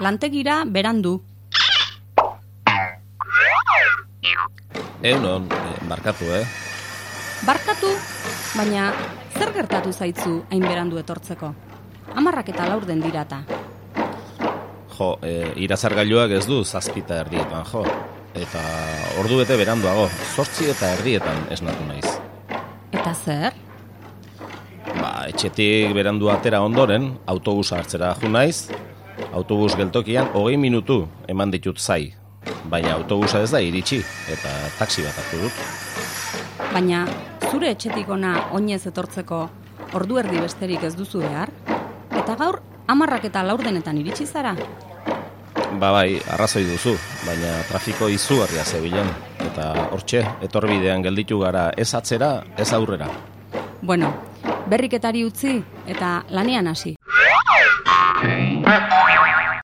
lantegira berandu. Eunon, eh, barkatu, eh? Barkatu, baina zer gertatu zaitzu hain berandu etortzeko? Amarrak eta laur den dirata. Jo, e, irazargailuak ez du zazpita erdietan, jo. Eta ordu bete beranduago, sortzi eta erdietan esnatu naiz. Eta zer? Ba, etxetik berandu atera ondoren, autobusa hartzera ju naiz, autobus geltokian hogei minutu eman ditut zai. Baina autobusa ez da iritsi, eta taxi bat hartu dut. Baina zure etxetik ona oinez etortzeko ordu erdi besterik ez duzu behar? Eta gaur amarrak eta laur denetan iritsi zara? Ba bai, arrazoi duzu, baina trafiko izugarria zebilen. Eta hortxe, etorbidean gelditu gara ez atzera, ez aurrera. Bueno, berriketari utzi eta lanean hasi.